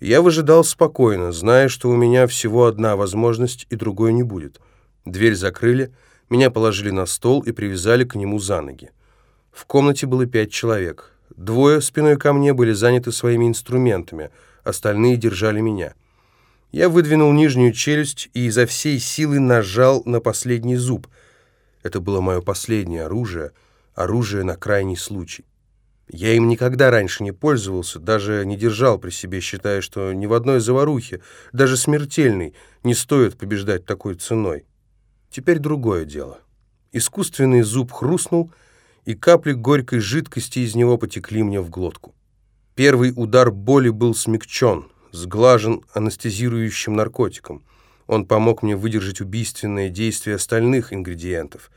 Я выжидал спокойно, зная, что у меня всего одна возможность и другой не будет. Дверь закрыли, меня положили на стол и привязали к нему за ноги. В комнате было пять человек. Двое спиной ко мне были заняты своими инструментами, остальные держали меня. Я выдвинул нижнюю челюсть и изо всей силы нажал на последний зуб. Это было мое последнее оружие, оружие на крайний случай. Я им никогда раньше не пользовался, даже не держал при себе, считая, что ни в одной заварухе, даже смертельной, не стоит побеждать такой ценой. Теперь другое дело. Искусственный зуб хрустнул, и капли горькой жидкости из него потекли мне в глотку. Первый удар боли был смягчен, сглажен анестезирующим наркотиком. Он помог мне выдержать убийственное действие остальных ингредиентов.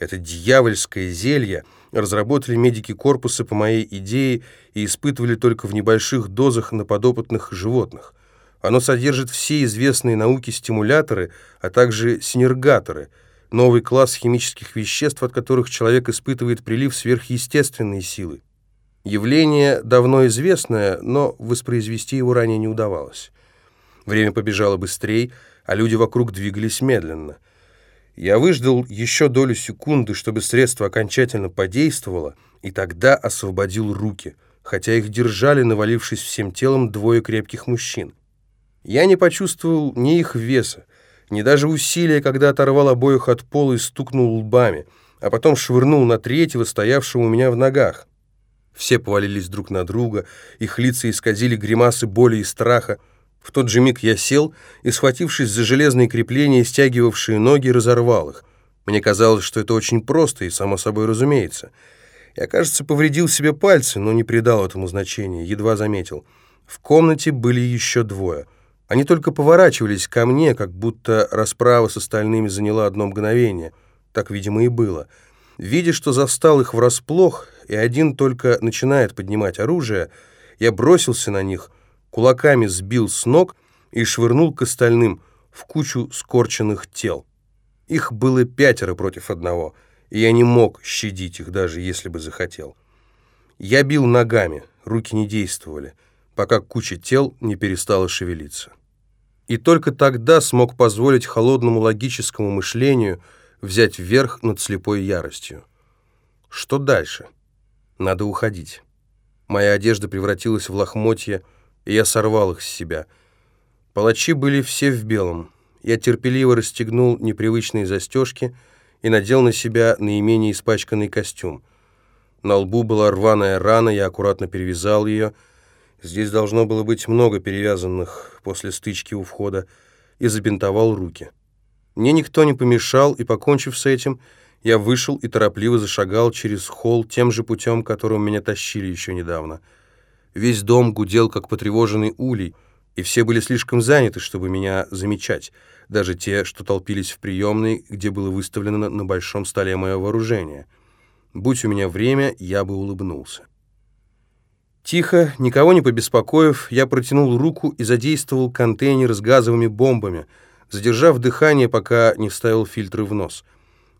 Это дьявольское зелье разработали медики корпуса по моей идее и испытывали только в небольших дозах на подопытных животных. Оно содержит все известные науки стимуляторы, а также синергаторы, новый класс химических веществ, от которых человек испытывает прилив сверхъестественной силы. Явление давно известное, но воспроизвести его ранее не удавалось. Время побежало быстрее, а люди вокруг двигались медленно. Я выждал еще долю секунды, чтобы средство окончательно подействовало, и тогда освободил руки, хотя их держали, навалившись всем телом, двое крепких мужчин. Я не почувствовал ни их веса, ни даже усилия, когда оторвал обоих от пола и стукнул лбами, а потом швырнул на третьего, стоявшего у меня в ногах. Все повалились друг на друга, их лица исказили гримасы боли и страха. В тот же миг я сел и, схватившись за железные крепления, стягивавшие ноги, разорвал их. Мне казалось, что это очень просто и само собой разумеется. Я, кажется, повредил себе пальцы, но не придал этому значения, едва заметил. В комнате были еще двое — они только поворачивались ко мне, как будто расправа с остальными заняла одно мгновение. Так, видимо, и было. Видя, что застал их врасплох, и один только начинает поднимать оружие, я бросился на них, кулаками сбил с ног и швырнул к остальным в кучу скорченных тел. Их было пятеро против одного, и я не мог щадить их, даже если бы захотел. Я бил ногами, руки не действовали, пока куча тел не перестала шевелиться и только тогда смог позволить холодному логическому мышлению взять верх над слепой яростью. Что дальше? Надо уходить. Моя одежда превратилась в лохмотья, и я сорвал их с себя. Палачи были все в белом. Я терпеливо расстегнул непривычные застежки и надел на себя наименее испачканный костюм. На лбу была рваная рана, я аккуратно перевязал ее — Здесь должно было быть много перевязанных после стычки у входа, и забинтовал руки. Мне никто не помешал, и, покончив с этим, я вышел и торопливо зашагал через холл тем же путем, которым меня тащили еще недавно. Весь дом гудел, как потревоженный улей, и все были слишком заняты, чтобы меня замечать, даже те, что толпились в приемной, где было выставлено на большом столе мое вооружение. Будь у меня время, я бы улыбнулся. Тихо, никого не побеспокоив, я протянул руку и задействовал контейнер с газовыми бомбами, задержав дыхание, пока не вставил фильтры в нос.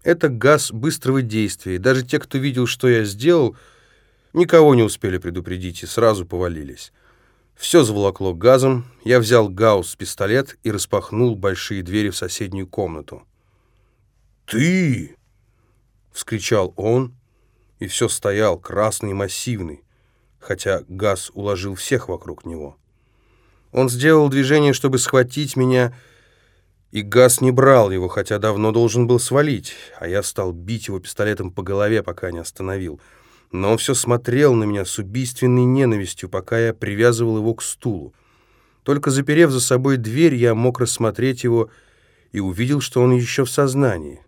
Это газ быстрого действия, даже те, кто видел, что я сделал, никого не успели предупредить и сразу повалились. Все заволокло газом, я взял гаусс-пистолет и распахнул большие двери в соседнюю комнату. «Ты!» — вскричал он, и все стоял, красный и массивный хотя газ уложил всех вокруг него. Он сделал движение, чтобы схватить меня, и газ не брал его, хотя давно должен был свалить, а я стал бить его пистолетом по голове, пока не остановил. Но он все смотрел на меня с убийственной ненавистью, пока я привязывал его к стулу. Только заперев за собой дверь, я мог рассмотреть его и увидел, что он еще в сознании.